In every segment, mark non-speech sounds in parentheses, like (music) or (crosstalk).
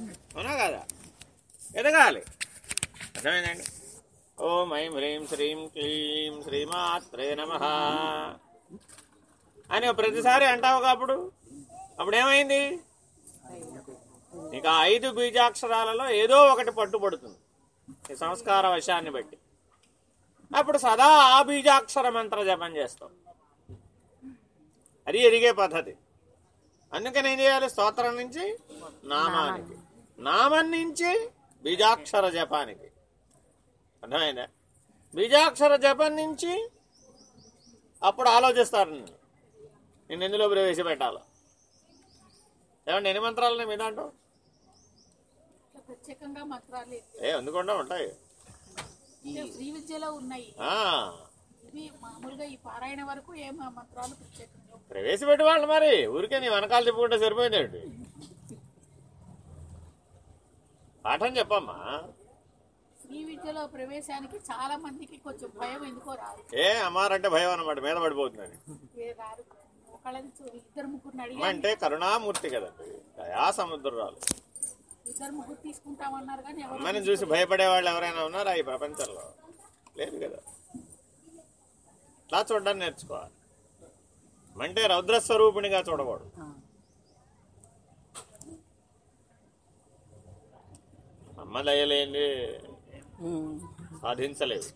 అవునా కదా? ఎదగాలి. అర్థమైందండి? ఓం ఐం హ్రీం శ్రీం క్లీం శ్రీమాత్రే నమ. అని ప్రతిసారి అంటావు అప్పుడు? అప్పుడు ఏమైంది? నీకు ఆ ఐదు బీజాక్షరాలలో ఏదో ఒకటి పట్టుబడుతుంది. ఈ సంస్కార వశాన్ని బట్టి. అప్పుడు సదా ఆ బీజాక్షర మంత్ర జపం చేస్తాం అది ఎదిగే పద్ధతి. అందుకని ఏం చేయాలి? స్తోత్రం నుంచి నామానికి. నామం నుంచి బీజాక్షర జపానికి. అర్థమైందా? బీజాక్షర జపం నుంచి అప్పుడు ఆలోచిస్తారు నిన్ను. నిన్ను ఎందులో ప్రవేశపెట్టాలో? ఏమంటే ఎన్ని మంత్రాలు మీ దాంట్లో. ఏ అందుకుండా ఉంటాయి. ప్రవేశపెట్టి వాళ్ళు మరి ఊరికే నీ వెనకాల చెప్పుకుంటే సరిపోయిందేంటి పాఠం చెప్పమ్మా. శ్రీ విద్యలో ప్రవేశానికి చాలా మందికి కొంచెం భయం ఎందుకో రాదు. ఏ అమ్మారంటే భయం అన్నమాట మీద పడిపోతుందని. ఇద్దరు అడిగి అంటే కరుణామూర్తి కదండి దయా సముద్రాలు ఇద్దరు ముగ్గురు తీసుకుంటామన్నారు కానీ ఎవరు అమ్మని చూసి భయపడే వాళ్ళు ఎవరైనా ఉన్నారా ఈ ప్రపంచంలో? లేదు కదా. ఇట్లా చూడడానికి నేర్చుకోవాలి. అంటే రౌద్రస్వరూపిణిగా చూడకూడదు. అమ్మ దయలేంది సాధించలేదు.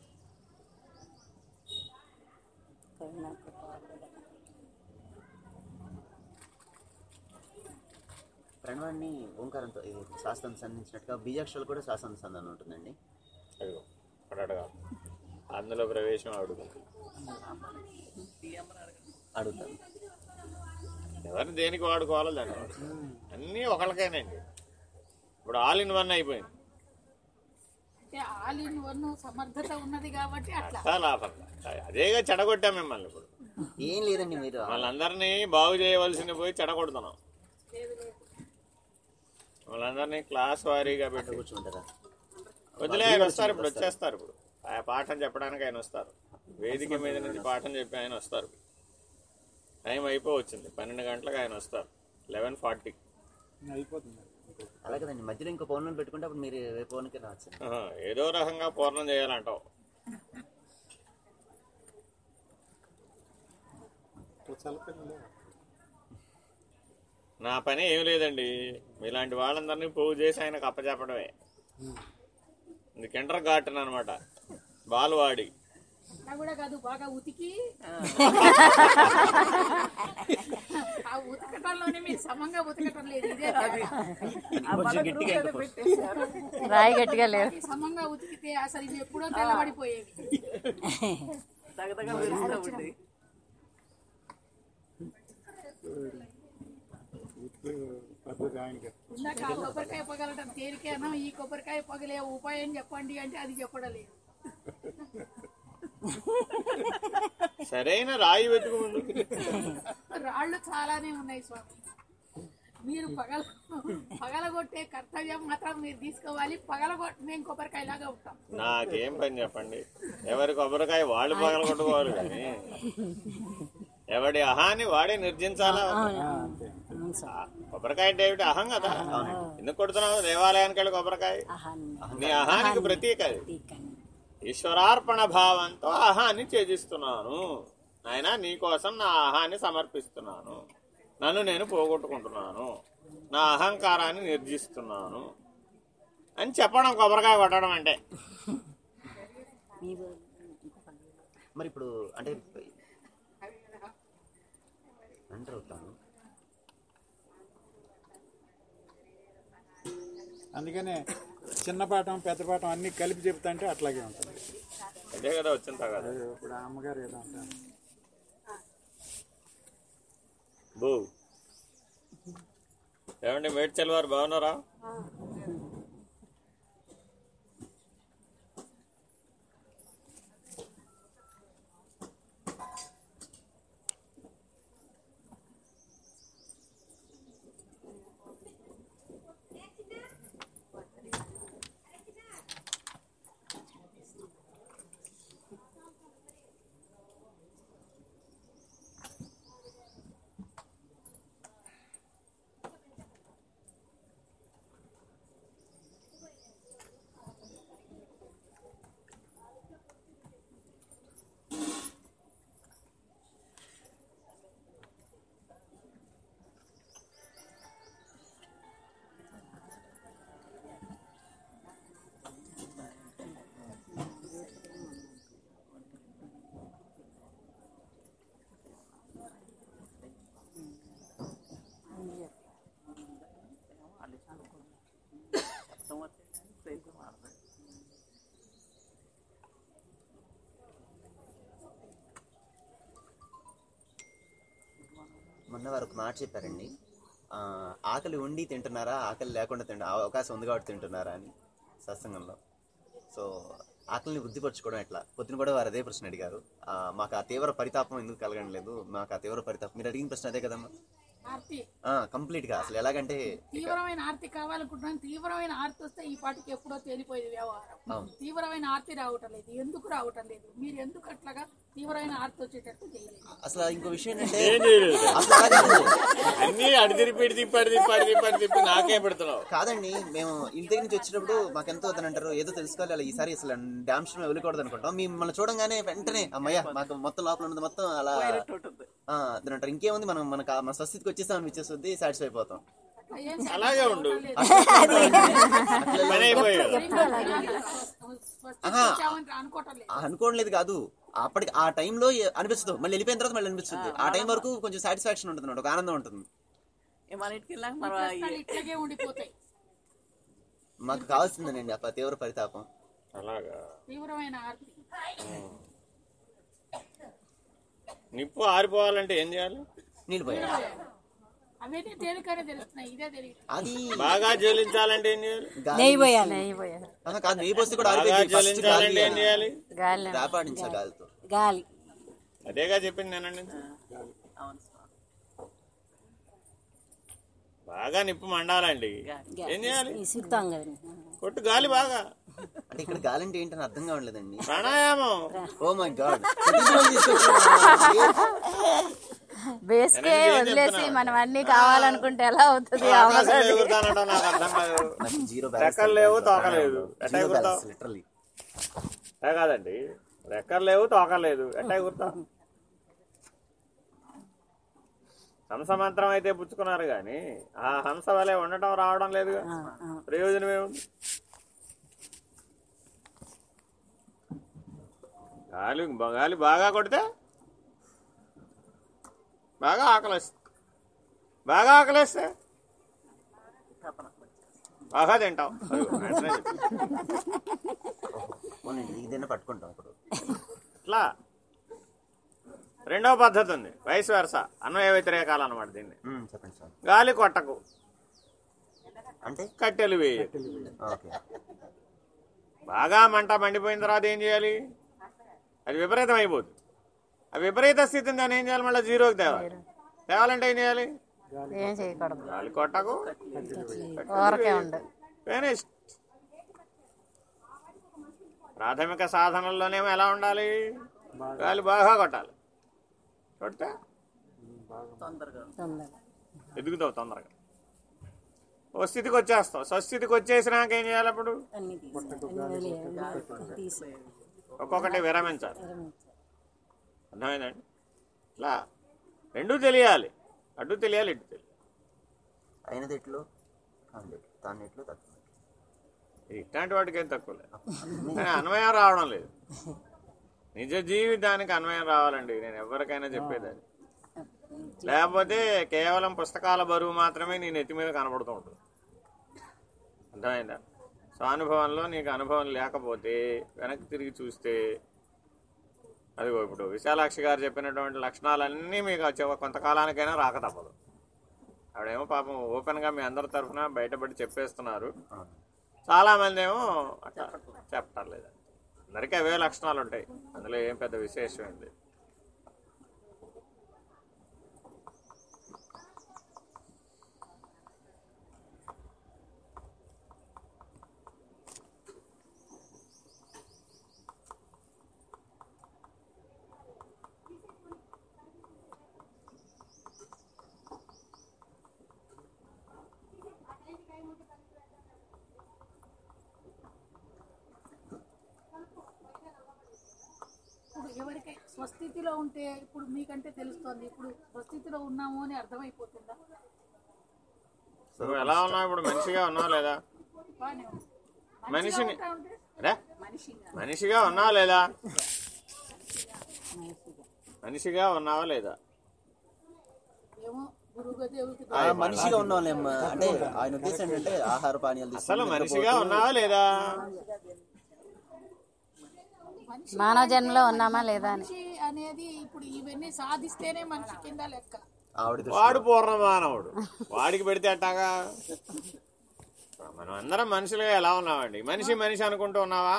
ప్రణవాన్ని ఓంకారంతో శాస్త్రం సంధించినట్టుగా బీజాక్షరాలు కూడా శాస్త్రం సంధానం ఉంటుందండి. అదిగో అడగా అందులో ప్రవేశం అడుగు అడుగుతాను. ఎవరిని దేనికి వాడుకోవాలో దాన్ని. అన్నీ ఒకళ్ళకేనండి. ఇప్పుడు ఆల్ ఇన్ వన్ అయిపోయింది. ఆల్ ఇన్ వన్ సమర్థత ఉన్నది కాబట్టి అట్లా. అట్లా లాభం అదేగా చెడగొట్టాం మిమ్మల్ని ఇప్పుడు. ఏం లేదండి మీరు. వాళ్ళందరినీ బాగు చేయవలసింది పోయి చెడగొడుతున్నాం. లేదు లేదు వాళ్ళందరినీ క్లాస్ వారీగా పెట్టి కూర్చుంటారా? వదిలే ఆయన వస్తారు ఇప్పుడు వచ్చేస్తారు ఇప్పుడు. ఆ పాఠం చెప్పడానికి ఆయన వస్తారు. వేదిక మీద నుంచి పాఠం చెప్పి ఆయన వస్తారు. టైం అయిపో వచ్చింది పన్నెండు గంటలకు ఆయన వస్తారు. Eleven forty. అలా కదండి. మధ్యలో ఇంకో పౌర్ణమి పెట్టుకుంటే అప్పుడు మీరు రేపు పౌర్ణమికి రావచ్చు. ఏదో రకంగా పూర్ణం చేయాలంటావు. నా పని ఏం లేదండి. మీలాంటి వాళ్ళందరినీ పోగు చేసి ఆయనకు అప్పచెప్పడమే. ఇది కిండర్ గార్టెన్ అనమాట బాలవాడి. అట్లా కూడా కాదు బాగా ఉతికి. ఆ. ఉతకటంలోనే మీరు సమంగా ఉతకటం లేదు ఇదే రాయి గట్టిగా ఈ సమంగా ఉతికితే అసలు ఇవి ఎప్పుడో ఆ కొబ్బరికాయ పగలటం తేలికేనా ఈ కొబ్బరికాయ పగలే ఉపాయం చెప్పండి అంటే అది చెప్పడం లేదు సరైన రాయి ముందు. రాళ్ళు చాలానే ఉన్నాయి స్వామి. మీరు పగల పగలగొట్టే కర్తవ్యం మాత్రం మీరు తీసుకోవాలి. పగలగొట్ మేము కొబ్బరికాయలాగా ఉంటాం. నాకేం పని చెప్పండి? ఎవరి కొబ్బరికాయ వాళ్ళు పగల కొట్టుకోవాలి కానీ ఎవడి అహాన్ని వాడే నిర్జించాలా? కొబ్బరికాయ అంటే ఏమిటి? అహం కదా. ఎందుకు కొడుతున్నావు? దేవాలయానికి వెళ్ళి కొబ్బరికాయ నీ అహానికి ప్రతీక అది. ఈశ్వరార్పణ భావంతో అహాన్ని త్యజిస్తున్నాను. ఆయన నీ కోసం నా అహాన్ని సమర్పిస్తున్నాను. నన్ను నేను పోగొట్టుకుంటున్నాను. నా అహంకారాన్ని నిర్జిస్తున్నాను. అని చెప్పడం కొబ్బరికాయ కొట్టడం అంటే. మరి ఇప్పుడు అంటే ఎంటర్ అవుతాను. అందుకనే చిన్న పాఠం పెద్ద పాఠం అన్ని కలిపి చెప్తా అంటే అట్లాగే ఉంటుంది. అదే కదా వచ్చిన కదా అదే ఇప్పుడు అమ్మగారు ఏదో అంటారు. బూ. ఏమండి మేడ్చల్ వారు బాగున్నారా? వారు ఒక మాట చెప్పారండి. ఆకలి ఉండి తింటున్నారా ఆకలి లేకుండా తింట అవకాశం ఉంది కాబట్టి తింటున్నారా అని సత్సంగంలో. సో ఆకలిని వృద్ధిపరచుకోవడం ఎట్లా? పొద్దున కూడా వారు అదే ప్రశ్న అడిగారు. మాకు ఆ తీవ్ర పరితాపం ఎందుకు కలగడం లేదు మాకు ఆ తీవ్ర పరితాపం మీరు అడిగిన ప్రశ్న అదే కదమ్మా? కంప్లీట్గా అసలు ఎలాగంటే తీవ్రమైన ఆర్తి కావాలనుకుంటున్నాను తీవ్రమైన ఆర్తి వస్తే ఈ పాటికి ఎప్పుడో తేలిపోయేది వ్యవహారం. తీవ్రమైన ఆర్తి రావటం లేదు. ఎందుకు రావటం లేదు? మీరు ఎందుకు అట్లాగా అసలు ఇంకో విషయం ఏంటంటే అన్ని అడి తిరిపి తిప్పి నాకే పెడుతున్నావు. కాదండి మేము ఇంటి దగ్గర నుంచి వచ్చినప్పుడు మాకెంతో వద్దనంటారు ఏదో తెలుసుకోవాలి అలా ఈసారి అసలు డ్యామ్ షో వెళ్ళకూడదు అనుకుంటాం. మిమ్మల్ని చూడంగానే వెంటనే అమ్మయ్య మాకు మొత్తం లోపల ఉన్నది మొత్తం అలా ఆ, అదని అంటారు ఇంకేముంది మనం మనకు ఆ- మన స్వస్థితికి వచ్చేసాం అనిపించేస్తుంది సాటిస్ఫై అయిపోతాం. అలాగే ఉండు. అనుకోవటం లేదు కాదు. అప్పటికి ఆ టైంలో అనిపిస్తుంది. మళ్ళీ వెళ్ళిపోయిన తర్వాత మళ్ళీ అనిపిస్తుంది. ఆ టైం వరకు కొంచెం సాటిస్ఫాక్షన్ ఉంటుంది అన్నమాట, ఒక ఆనందం ఉంటుంది. మాకు కావాల్సిందేనండి ఆ తీవ్ర పరితాపం. అలాగా? తీవ్రమైన ఆర్తి నిప్పు ఆరిపోవాలంటే ఏం చేయాలి? నీళ్ళు పోయాలి. అవన్నీ తేలికనే తెలుస్తున్నాయి. ఇదే తెలియదు. అది బాగా జ్వలించాలంటే ఏం చేయాలి? నెయ్యి పోయాలి. ఆహా, కాదు నెయ్యి పోస్తే కూడా బాగా ఆరిపోయింది ఫస్ట్ జ్వలించాలంటే ఏం చేయాలి? గాలి రాపాడించాలి గాలితో. గాలి. అదేగా చెప్పింది నేనండి. బాగా నిప్పు మండాలండి. ఏం చేయాలి? కదా. కొట్టు గాలి బాగా. అంటే ఇక్కడ గాలి అంటే ఏంటని అర్థం కావట్లేదండి. ప్రాణాయామం. Oh my God. (laughs) బేస్కే వదిలేసి? మనం అన్ని కావాలనుకుంటే ఎలా అవుతుంది? జీరో రెక్కలు లేవు తోకలేదు కాదండి. రెక్కలు లేవు తోకలేదు ఎట్లా ఎగురుతావు హంస మంత్రం అయితే పుచ్చుకున్నారు కానీ ఆ హంస వలె ఉండటం రావడం లేదుగా. ప్రయోజనం ఏముంది? గాలి గాలి బాగా కొడితే బాగా ఆకలిస్తుంది బాగా ఆకలిస్తే బాగా తింటాం. ఇదైనా పట్టుకుంటాం ఇప్పుడు. ఇట్లా రెండవ పద్ధతి ఉంది. వయసు వరుస. అన్వయ వ్యతిరేకాలు అనమాట దీన్ని. గాలి కొట్టకు. అంటే? కట్టెలు వేయ బాగా మంట మండిపోయిన తర్వాత ఏం చేయాలి? అది విపరీతం అయిపోతుంది ఆ విపరీత స్థితిని దాన్ని ఏం చేయాలి మళ్ళీ? జీరోకి తేవాలి. తేవాలంటే ఏం చేయాలి? ఏం చేయకూడదు. గాలి కొట్టకు. ఫినిష్ ప్రాథమిక సాధనల్లోనేమో ఎలా ఉండాలి? గాలి బాగా కొట్టాలి. కొడితే? ఎదుగుతావు తొందరగా. ఓ స్థితికి వచ్చేస్తావు. స్వస్థితికి వచ్చేసినాక ఏం చేయాలి అప్పుడు? ఒక్కొక్కటి విరమించాలి. అర్థమైందండి? ఇట్లా రెండూ తెలియాలి. అటు తెలియాలి ఇటు తెలియాలి. కాంది ఎట్లు? తాను ఎట్లు తక్కువ ఇట్లాంటి వాటికి ఏం తక్కువ లేదు. కానీ అన్వయం రావడం లేదు. నిజ జీవితానికి అన్వయం రావాలండి. నేను ఎవరికైనా చెప్పేదాన్ని. లేకపోతే కేవలం పుస్తకాల బరువు మాత్రమే నీ నెత్తి మీద కనబడుతూ ఉంటుంది. అర్థమైందా? సానుభవంలో నీకు అనుభవం లేకపోతే వెనక్కి తిరిగి చూస్తే అదిగో ఇప్పుడు విశాలాక్షి గారు చెప్పినటువంటి లక్షణాలన్నీ మీకు కొంతకాలానికైనా రాక తప్పదు. ఆవిడేమో పాపం ఓపెన్గా మీ అందరి తరఫున బయటపడి చెప్పేస్తున్నారు. చాలామంది ఏమో అట్లా చెప్పటం లేదు అందరికీ అవే లక్షణాలు ఉంటాయి అందులో ఏం పెద్ద విశేషం ఏంటి ఇప్పుడు ఎవరికై స్వస్థితిలో ఉంటే ఇప్పుడు మీకంటే తెలుస్తోంది ఇప్పుడు స్వస్థితిలో ఉన్నాము అని అర్థమైపోతుందా? నువ్వు ఎలా ఉన్నావు ఇప్పుడు మనిషిగా ఉన్నావు లేదా? మనిషిని మనిషిగా ఉన్నావా లేదా? మనిషిగా ఉన్నావా లేదా? ఏమో గురుదేవుడికి ఆ మనిషిగా ఉన్న వాళ్ళేం అంటే ఆయన ఉద్దేశం ఏంటంటే ఆహార పానీయాలు అసలు మనిషిగా ఉన్నావా లేదా? మానవ జన్మలో ఉన్నామా లేదా అని. అనేది ఇప్పుడు ఇవన్నీ సాధిస్తేనే మనిషి కింద లెక్క. వాడు పూర్ణ మానవుడు వాడికి పెడితే అట్టాగా మనం అందరం మనుషులుగా ఎలా ఉన్నామండి? మనిషి మనిషి అనుకుంటూ ఉన్నావా?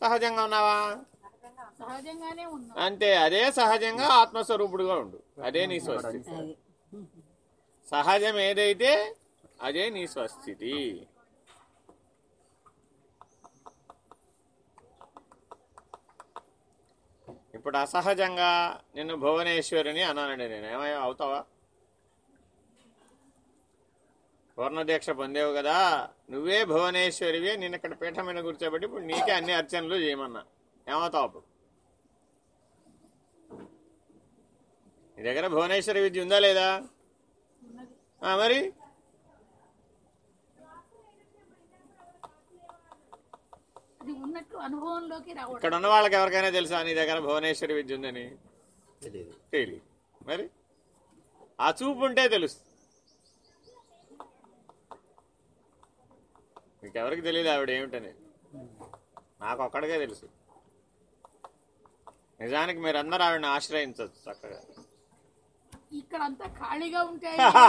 సహజంగా ఉన్నావా? సహజంగానే ఉన్నాం. అంతే అదే సహజంగా ఆత్మస్వరూపుడుగా ఉండు. అదే నీ స్వస్థితి సహజం ఏదైతే అదే నీ స్వస్థితి. ఇప్పుడు అసహజంగా నిన్ను భువనేశ్వరిని అన్నానండి నేను. ఏమయ్యా అవుతావా? పూర్ణదీక్ష పొందేవు కదా. నువ్వే భువనేశ్వరివి నేను ఇక్కడ పీఠం మీద కూర్చోబెట్టి ఇప్పుడు నీకే అన్ని అర్చనలు చేయమన్నా. ఏమవుతావు అప్పుడు? నీ దగ్గర భువనేశ్వరి విద్య ఉందా లేదా? మరి? అది ఉన్నట్టు అనుభవంలోకి రావడం. ఇక్కడ ఉన్న వాళ్ళకి ఎవరికైనా తెలుసా? నీ దగ్గర భువనేశ్వరి విద్య ఉందని. తెలియదు మరి? ఆ చూపు ఉంటే తెలుస్తుంది మీకెవరికి తెలియదు ఆవిడ ఏమిటని. నాకు ఒక్కడికే తెలుసు. నిజానికి మీరందరూ ఆవిడని ఆశ్రయించవచ్చు చక్కగా. ఇక్కడ అంతా ఖాళీగా ఉంటే (laughs) అదిగో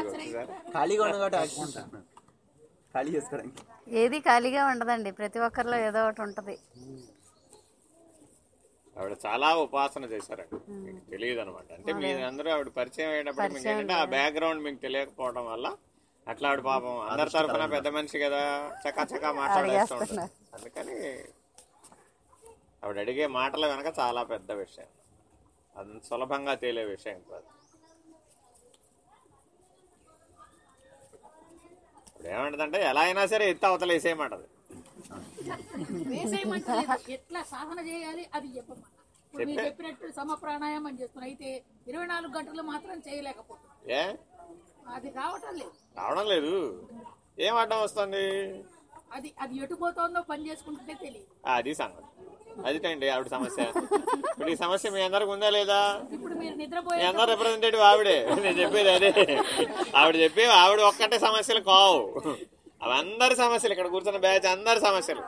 ఆశ్రయిస్తారు. చూసారా? ఖాళీగా ఆడుకుంటున్నాను ఖాళీ చేసుకోవడానికి. ఏది ఖాళీగా ఉండదండి ప్రతి ఒక్కరిలో ఏదో ఒకటి ఉంటది. ఆవిడ చాలా ఉపాసన చేశారండి మీకు తెలియదు అనమాట అంటే మీ అందరూ ఆవిడ పరిచయం అయ్యేటప్పుడు మీకు ఏంటంటే ఆ బ్యాక్గ్రౌండ్ మీకు తెలియకపోవడం వల్ల అట్లా ఆవిడ పాపం అందరి తరఫున పెద్ద మనిషి కదా చకా చకా మాట్లాడేస్తూ ఉంటారు. అందుకని ఆవిడ అడిగే మాటల వెనక చాలా పెద్ద విషయం. అది సులభంగా తేలే విషయం కాదు. ఇప్పుడు ఏమంటదంటే ఎలా అయినా సరే ఎత్తి అవతల వేసేయమంటది. వేసేయమంటలేదు ఎట్లా సాధన చేయాలి అది చెప్పమన్నా. ఇప్పుడు మీరు చెప్పినట్టు సమ ప్రాణాయామం చేస్తున్నారు అయితే ఇరవై నాలుగు గంటలు మాత్రం చేయలేకపోతున్నారు ఏ? అది రావటం లేదు. రావడం లేదు. ఏం అడ్డం వస్తుంది? అది అది ఎటు పోతుందో పని చేసుకుంటుంటే తెలియదు. అది సంగతి. అదిటండి ఆవిడ సమస్య. ఇప్పుడు ఈ సమస్య మీ అందరికి ఉందా లేదా? ఇప్పుడు మీరు మీ నిద్రపోయే అందరు రిప్రజెంటేటివ్ ఆవిడే. నేను చెప్పేది అదే. ఆవిడ చెప్పి ఆవిడ ఒక్కటే సమస్యలు కావు. అవి అందరి సమస్యలు ఇక్కడ కూర్చున్న బ్యాచ్ అందరి సమస్యలు.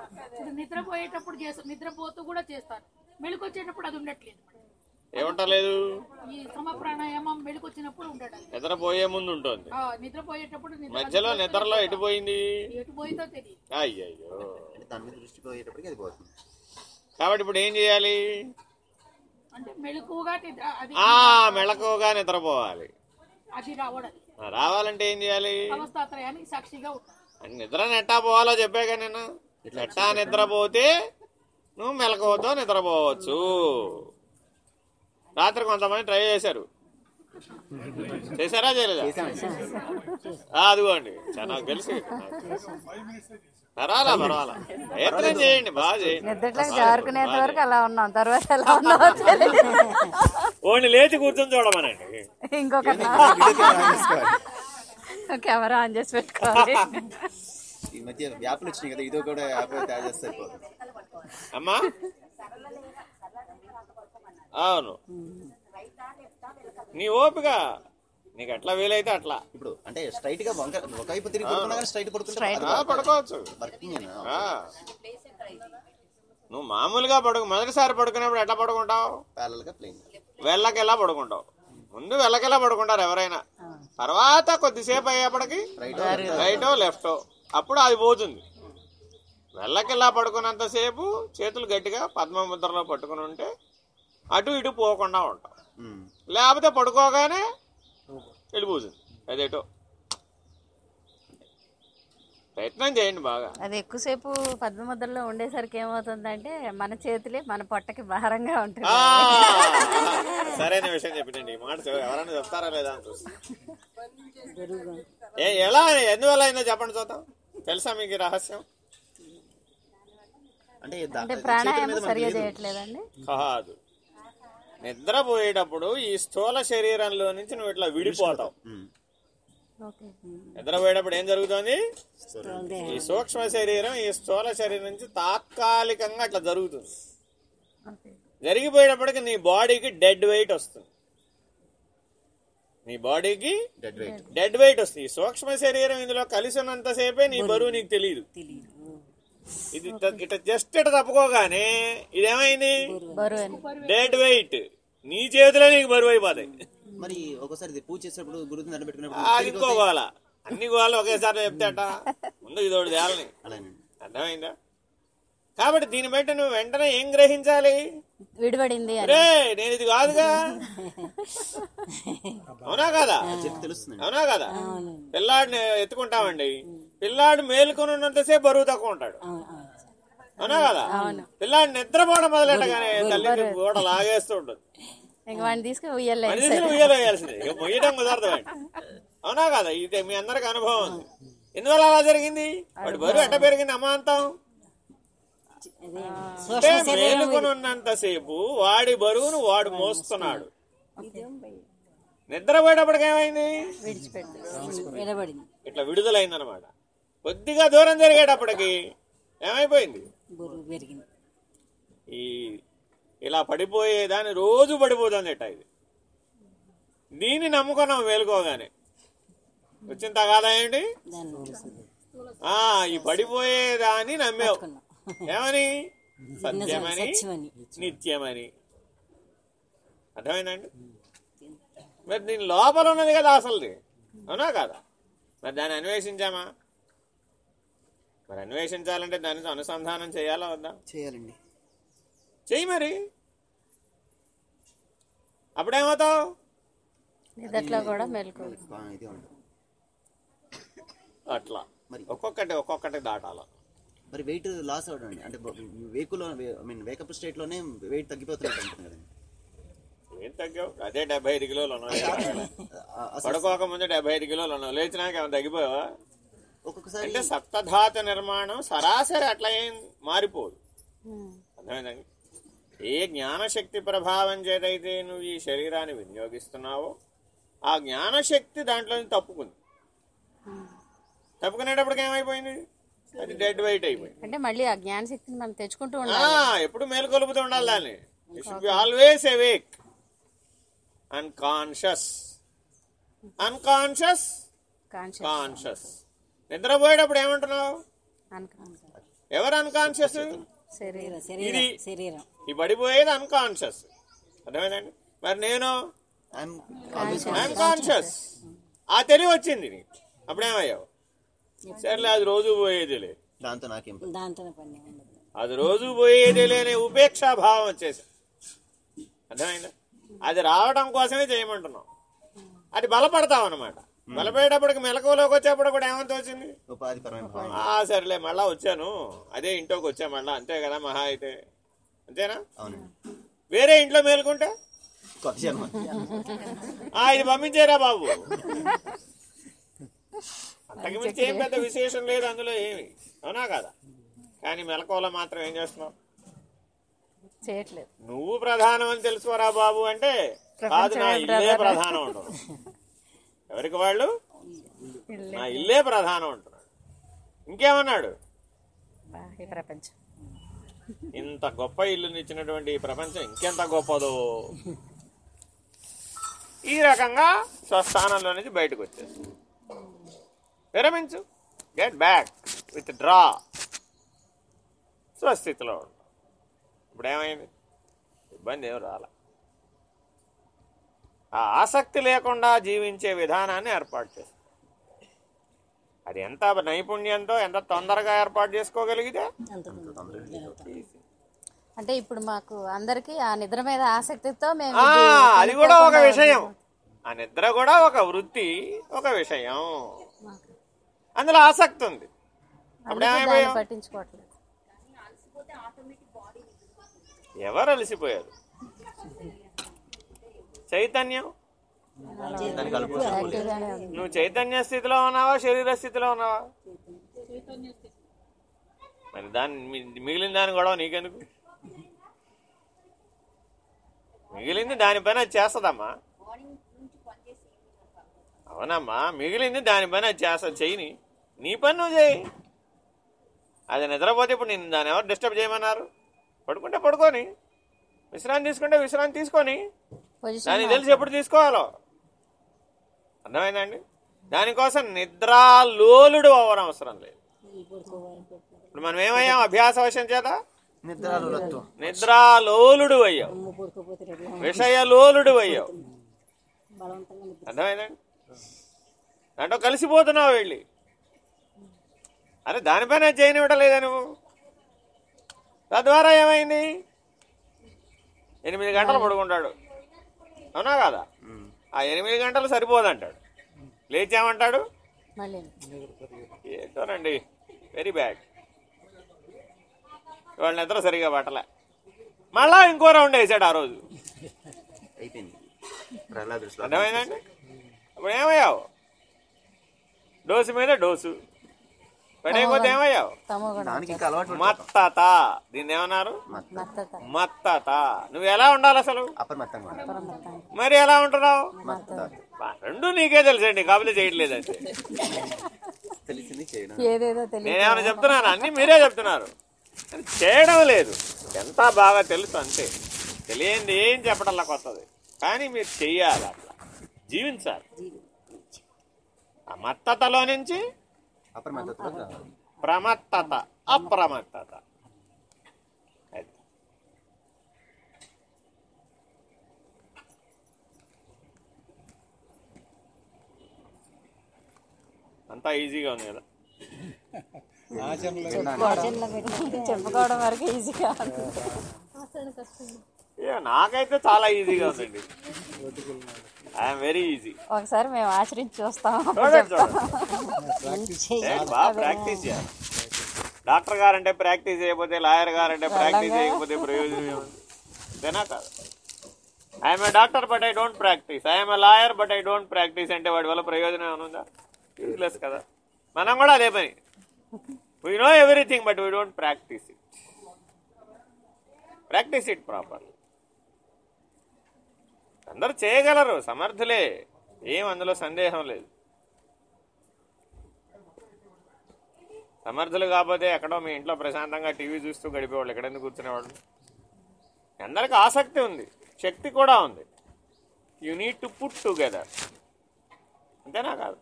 నిద్రపోయేటప్పుడు చేస్తారు నిద్రపోతూ కూడా చేస్తారు. మెళుకొచ్చేటప్పుడు అది ఉండట్లేదు. ఏముంటలేదు? నిద్రపోయే ముందు ఉంటుంది. ఆ, నిద్రపోయేటప్పుడు నిద్ర మధ్యలో నిద్రలో ఎటు పోయింది? ఎటు పోయిందో తెలియదు. అయ్యయ్యో. అంటే దాని మీద దృష్టి పోయేటప్పటికి అది పోతుంది. కాబట్టి ఇప్పుడు ఏం చేయాలి? అంటే మెళుకువగా నిద్రపోవాలి. అది రావడం. ఆ, రావాలంటే ఏం చేయాలి? నిద్ర నెట్టా పోవాలో చెప్పాక నేను. నెట్టా నిద్రపోతే నువ్వు మెలకువతో నిద్రపోవచ్చు. రాత్రి కొంతమంది ట్రై చేశారు. చేశారా చేయలేదా? ఆ, అదిగోండి. చా- నాకు తెలుసు. నాకు తెలుసు. పర్వాలా పర్వాలా. ప్రయత్నం చేయండి బాగా చేయండి. నిద్రలోకి జారుకునేంత వరకు అలా ఉన్నాం. తర్వాత ఎలా ఉన్నామో తెలియదు ఓన్లీ లేచి కూర్చొని చూడమనండి. ఇంకొక కెమెరా ఆన్ చేసి పెట్టుకోవాలి. ఈ మధ్య యాప్లు వచ్చినాయి కదా ఇదో కూడా యాప్ తయారు చేస్తే అమ్మా? అవును. నీ ఓపిక నీకు ఎట్లా వీలైతే అట్లా. ఇప్పుడు అంటే స్ట్రైట్గా వంక ఒకవైపు తిరిగి పడుకున్నా కానీ స్ట్రైట్ పడుకుంటే పడుకోవచ్చు. నువ్వు మామూలుగా పడుకు మొదటిసారి పడుకునేప్పుడు ఎట్లా పడుకుంటావు? ప్యారల్గా ప్లేన్ వెళ్ళకెలా పడుకుంటావు? ముందు వెళ్ళకెలా పడుకుంటారు ఎవరైనా? తర్వాత కొద్దిసేపు అయ్యేప్పటికి రైటో లెఫ్టో. అప్పుడు అది పోతుంది. వెళ్ళకెలా పడుకున్నంతసేపు చేతులు గట్టిగా పద్మముద్రలో పట్టుకుని ఉంటే అటు ఇటు పోకుండా ఉంటాం లేకపోతే పడుకోగానే వెళ్ళిపోతుంది అదేటో. ప్రయత్నం చేయండి బాగా. అది ఎక్కువసేపు పద్మముద్రలో ఉండేసరికి ఏమవుతుందంటే మన చేతులే మన పొట్టకి భారంగా ఉంటుంది! సరైన విషయం చెప్పినండి. ఈ మాట ఎవరైనా చెప్తారా లేదా అని చూస్తా ఏ ఎలా? ఎందువల్ల అయిందో చెప్పండి చూద్దాం. తెలుసా మీకు రహస్యం? అంటే ప్రాణాయామం సరిగా లేదు. చేయట్లేదండి. కాదు. నిద్రపోయేటప్పుడు ఈ స్థూల శరీరంలో నుంచి నువ్వు ఇట్లా విడిపోతావు. నిద్రపోయేటప్పుడు ఏం జరుగుతుంది? ఈ సూక్ష్మ శరీరం ఈ స్థూల శరీరం నుంచి తాత్కాలికంగా అట్లా జరుగుతుంది. జరిగిపోయేటప్పటికి నీ బాడీకి డెడ్ వెయిట్ వస్తుంది. నీ బాడీకి డెడ్ వెయిట్. డెడ్ వెయిట్ వస్తుంది. ఈ సూక్ష్మ శరీరం ఇందులో కలిసి ఉన్నంతసేపే నీ బరువు నీకు తెలియదు తెలియదు ఇది ఇట్ట జస్ట్ ఇట తప్పుకోగానే ఇదేమైంది? డెడ్ వెయిట్ నీ చేతిలో నీకు బరువు అయిపోతాయి. మరి ఒకసారి ఇది పూజ చేసేటప్పుడు గురువుని గోల అన్ని గోళ ఒకేసారి చెప్తేట ముందు ఇది ఒకటి తేలని. అర్థమైందా? కాబట్టి దీన్ని బట్టి నువ్వు వెంటనే ఏం గ్రహించాలి? విడిపడింది రే నేను ఇది కాదుగా. (laughs) అవునా కదా? అవునా కదా? పిల్లాడిని ఎత్తుకుంటామండి. పిల్లాడు మేలుకొని ఉన్నంతసేపు బరువు తక్కువ ఉంటాడు. అవును కదా? పిల్లాడు నిద్రపోవడం మొదలెట్టగానే తల్లి గోడ లాగేస్తూ ఉంటుంది. ఇంక వాడిని తీసుకుని ఉయ్యలే మనిషిని ఉయ్యలేయాల్సింది. ఇక మొయ్యడం కుదరదు. అవునా కదా? ఇది మీ అందరికి అనుభవం ఉంది. ఎందువల్ల అలా జరిగింది? వాడి బరువు ఎట్ట పెరిగింది? అమాంతం అంటే మేలుకొని ఉన్నంతసేపు వాడి బరువును వాడు మోస్తున్నాడు. నిద్రపోయేటప్పటికి ఏమైంది? విడిచిపెట్టు వినబడింది. ఇట్లా విడుదలైందనమాట కొద్దిగా దూరం జరిగేటప్పటికి ఏమైపోయింది? పెరిగింది. ఈ ఇలా పడిపోయేదాన్ని రోజు పడిపోతుంది ఎట్ట ఇది. దీన్ని నమ్ముకున్నాం మేలుకోగానే. వచ్చిన తగాదా ఏంటి? ఈ పడిపోయేదాన్ని నమ్మావు. ఏమని? సత్యమని? సత్యమని. నిత్యమని. అర్థమైందండి? మరి దీని లోపల ఉన్నది కదా అసలుది. అవునా కాదా? మరి దాన్ని అన్వేషించామా? మరి అన్వేషించాలంటే దానితో అనుసంధానం చేయాలా వద్దా? చేయాలండి. చెయ్యి మరి. అప్పుడేమవుతావు? నిదట్లో కూడా మెలకు అట్లా. మరి. ఒక్కొక్కటి ఒక్కొక్కటి దాటాల. మరి వెయిట్ లాస్ అవడం అండి అంటే వేకులో ఐ మీన్ వేకప్ స్టేట్లోనే వెయిట్ తగ్గిపోతున్నట్టు ఉంటుంది కదండి. ఏం తగ్గావు? అదే డెబ్బై ఐదు కిలోలు ఉన్నావు. (laughs) అసలు పడుకోక ముందు డెబ్బై ఐదు కిలోలు ఉన్నావు. లేచినాక ఏమైనా తగ్గిపోయావా? ఒక్కొక్కసారి అంటే సప్తధాత నిర్మాణం సరాసరి అట్లా ఏం మారిపోదు. అర్థమైందండి? ఏ జ్ఞానశక్తి ప్రభావం చేతైతే నువ్వు ఈ శరీరాన్ని వినియోగిస్తున్నావో ఆ జ్ఞానశక్తి దాంట్లో తప్పుకుంది. తప్పుకునేటప్పటికి ఏమైపోయింది? అది డెడ్ వెయిట్ అయిపోయింది. అంటే మళ్ళీ ఆ జ్ఞాన శక్తిని మనం తెచ్చుకుంటూ ఆ, ఉండాలి. ఎప్పుడు మేలుకొలుపుతూ ఉండాలి దాన్ని. Should be always awake unconscious unconscious conscious conscious నిద్రపోయేటప్పుడు ఏమంటున్నావు? ఎవరు అన్కాన్షియస్ ఇది ఈ పడిపోయేది అన్కాన్షియస్ అర్థమైందండి? మరి నేను? I'm ఐఎమ్ కాన్షియస్ ఆ తెలివి వచ్చింది అప్పుడేమయ్యావు? సర్లే అది రోజు పోయేదిలే. దాంతో నాకేం పని. దాంతో పని ఉండదు అది రోజు పోయేదిలే అనే ఉపేక్షా భావం వచ్చేసి. అర్థమైందా? అది రావడం కోసమే చేయమంటున్నాం అది బలపడతాం అనమాట బలపడేటప్పటికి మెలకువలోకి వచ్చేప్పుడు కూడా ఏమంత వచ్చింది? సరేలే మళ్ళా వచ్చాను. అదే ఇంట్లోకి వచ్చా మళ్ళా. అంతే కదా మహా అయితే. అంతేనా? అవునండి. వేరే ఇంట్లో మేలుకుంటే? కొత్త జన్మ ఆ ఇది పంపించారా బాబు. అంతకు మించి ఏం పెద్ద విశేషం లేదు అందులో ఏమి. అవునా కదా? కానీ మెలకువలో మాత్రం ఏం చేస్తున్నావు? చేయట్లేదు. నువ్వు ప్రధానం అని తెలుసుకోరా బాబు అంటే కాదు నా ఇల్లే ప్రధానం అంటున్నాడు (laughs) ఎవరికి వాళ్ళు? నా ఇల్లే ప్రధానం అంటున్నాడు. ఇంకేమన్నాడు? ప్రపంచం. ఇంత గొప్ప ఇల్లునిచ్చినటువంటి ఈ ప్రపంచం ఇంకెంత గొప్పదో. ఈ రకంగా స్వస్థానంలో నుంచి బయటకు వచ్చేసి విరమించు. గెట్ బ్యాక్ విత్ డ్రా స్వస్థితిలో ఉండు. ఇప్పుడు ఏమైంది ఇబ్బంది ఏం రాల. ఆ ఆసక్తి లేకుండా జీవించే విధానాన్ని ఏర్పాటు చేస్తుంది అది ఎంత నైపుణ్యంతో ఎంత తొందరగా ఏర్పాటు చేసుకోగలిగితే? అంటే ఇప్పుడు మాకు అందరికి ఆ నిద్ర మీద ఆసక్తితో మేము అది కూడా ఒక విషయం. ఆ నిద్ర కూడా ఒక వృత్తి ఒక విషయం. అందులో ఆసక్తి ఉంది. పట్టించుకోవట్లేదు. ఎవరు అలసిపోయారు? చైతన్యం? నువ్వు చైతన్య స్థితిలో ఉన్నావా శరీర స్థితిలో ఉన్నావా? మరి దాన్ని మిగిలిన దాని గొడవ నీకెందుకు? మిగిలింది దానిపైన అది చేస్తుందమ్మా. అవునమ్మా మిగిలింది దానిపైన అది చేస్తా చెయ్యి నీ పని నువ్వు చేయి. అది నిద్రపోతే ఇప్పుడు నేను దాన్ని ఎవరు డిస్టర్బ్ చేయమన్నారు? పడుకుంటే పడుకొని. విశ్రాంతి తీసుకుంటే విశ్రాంతి తీసుకొని. దానికి తెలిసి ఎప్పుడు తీసుకోవాలో? అర్థమైందండి? దానికోసం నిద్రాలోలుడు అవ్వడం అవసరం లేదు. ఇప్పుడు మనం ఏమయ్యాం? అభ్యాసవశం చేత? నిద్రాలోలుడు. అయ్యావు విషయలోలుడు అయ్యావు అర్థమైందండి? దాంట్లో కలిసిపోతున్నావు వెళ్ళి. అరే దానిపైన చేయనివ్వడం లేదా నువ్వు? తద్వారా ఏమైంది? ఎనిమిది గంటలు పడుకుంటాడు. అవునా కదా? ఆ ఎనిమిది గంటలు సరిపోదంటాడు. లేచామంటాడు? మళ్ళీ. ఏంటోనండి వెరీ బ్యాడ్. వాళ్ళ నిద్ర సరిగా పట్టలే. మళ్ళా ఇంకో రౌండ్ వేసాడు ఆ రోజు. అర్థమైందండి? ఇప్పుడు ఏమయ్యావు? డోసు మీద డోసు. పడేయకపోతే ఏమయ్యావు. మత్తత. దీన్ని ఏమన్నారు? మత్తత. మత్తత. నువ్వు ఎలా ఉండాలి అసలు? మరి ఎలా ఉంటున్నావు? రెండు నీకే తెలుసండి కాకపోతే చేయట్లేదంటే నేనేమైనా చెప్తున్నాను? అన్ని మీరే చెప్తున్నారు. చేయడం లేదు. ఎంత బాగా తెలుసు అంతే. తెలియంది ఏం చెప్పడంలా కొత్తది. కానీ మీరు చెయ్యాలి అట్లా. జీవించాలి. ఆ మత్తతలో నుంచి అప్రమత్తతలో రావాలి ప్రమత్తత అప్రమత్తత. అంతా ఈజీగా ఉంది కదా. చెప్పుకోవడం వరకు ఈజీగా నాకైతే చాలా ఈజీగా ఉందండి. ఐఎమ్ వెరీ ఈజీ ఒకసారి మేము ఆచరించి చూస్తాం. బాగా ప్రాక్టీస్ చేయాలి. డాక్టర్ గారంటే ప్రాక్టీస్ చేయకపోతే లాయర్ గారంటే ప్రాక్టీస్ చేయకపోతే ప్రయోజనం ఏముంది? అంతేనా కాదు. I'm a doctor but I don't practice I'm a lawyer but I don't practice అంటే వాడి వల్ల ప్రయోజనం ఏమైనా ఉందా? యూజ్లెస్ కదా. మనం కూడా అదే పని. We know everything but we don't practice it practice it properly అందరూ చేయగలరు సమర్థులే. ఏం అందులో సందేహం లేదు. సమర్థులు కాకపోతే ఎక్కడో మీ ఇంట్లో ప్రశాంతంగా టీవీ చూస్తూ గడిపేవాళ్ళు ఎక్కడెందుకు కూర్చునేవాళ్ళు? అందరికి ఆసక్తి ఉంది శక్తి కూడా ఉంది. You need to put together అంతేనా కాదు?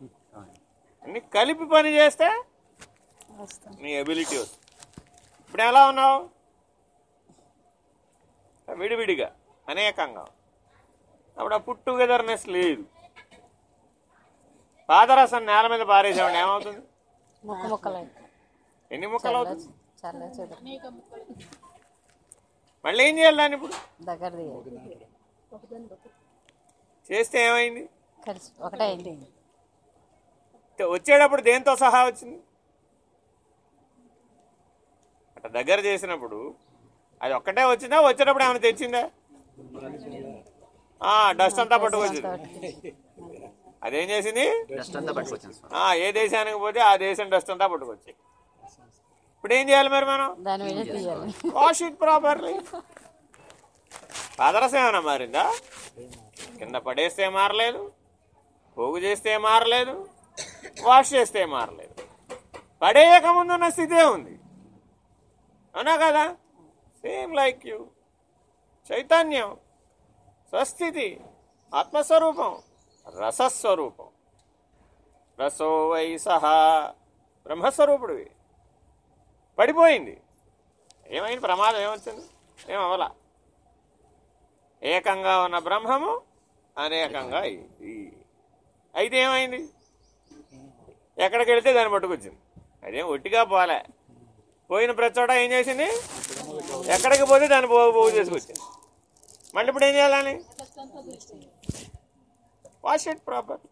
అన్ని కలిపి పని చేస్తే నీ ఎబిలిటీ వస్తుంది. ఇప్పుడు ఎలా ఉన్నావు? విడివిడిగా అనేకంగా. అప్పుడు ఆ పుట్ టుగెదర్నెస్ లేదు. పాదరసం నేల మీద పారేసామండి ఏమవుతుంది? ఎన్ని ముక్కలు అవుతుంది? మళ్ళీ ఏం చేయాలి దాన్ని ఇప్పుడు? దగ్గర చేస్తే ఏమైంది? ఒకటే వచ్చేటప్పుడు దేంతో సహా వచ్చింది? అట్లా దగ్గర చేసినప్పుడు అది ఒక్కటే వచ్చిందా? వచ్చేటప్పుడు ఏమైనా తెచ్చిందా? డస్ట్ అంతా పట్టుకొచ్చింది. అదేం చేసింది? డస్ట్ అంతా పట్టుకొచ్చింది స్వామి ఆ, ఏ దేశానికి పోతే ఆ దేశం డస్ట్ అంతా పట్టుకొచ్చి ఇప్పుడు ఏం చేయాలి మరి మనం? వాష్ ఇట్ ప్రాపర్లీ పాదరసం ఏమైనా మారిందా? కింద పడేస్తే మారలేదు పోగు చేస్తే మారలేదు వాష్ చేస్తే మారలేదు. పడేయక ముందున్న స్థితే ఉంది. అవునా కదా? సేమ్ లైక్ యూ చైతన్యం. స్వస్థితి ఆత్మస్వరూపం రసస్వరూపం. రసో వై సహా బ్రహ్మస్వరూపుడివి. పడిపోయింది. ఏమైంది? ప్రమాదం ఏమొచ్చింది? ఏమవలా ఏకంగా ఉన్న బ్రహ్మము అనేకంగా అయింది అయితే ఏమైంది? ఎక్కడికి వెళితే దాన్ని పట్టుకొచ్చింది. అదేం ఒట్టిగా పోలే. పోయిన ప్రతి చోట ఏం చేసింది? ఎక్కడికి పోతే దాన్ని పోగు పోగు చేసుకొచ్చింది. మళ్ళీ ఇప్పుడు ఏం చేయాలని? Wash it proper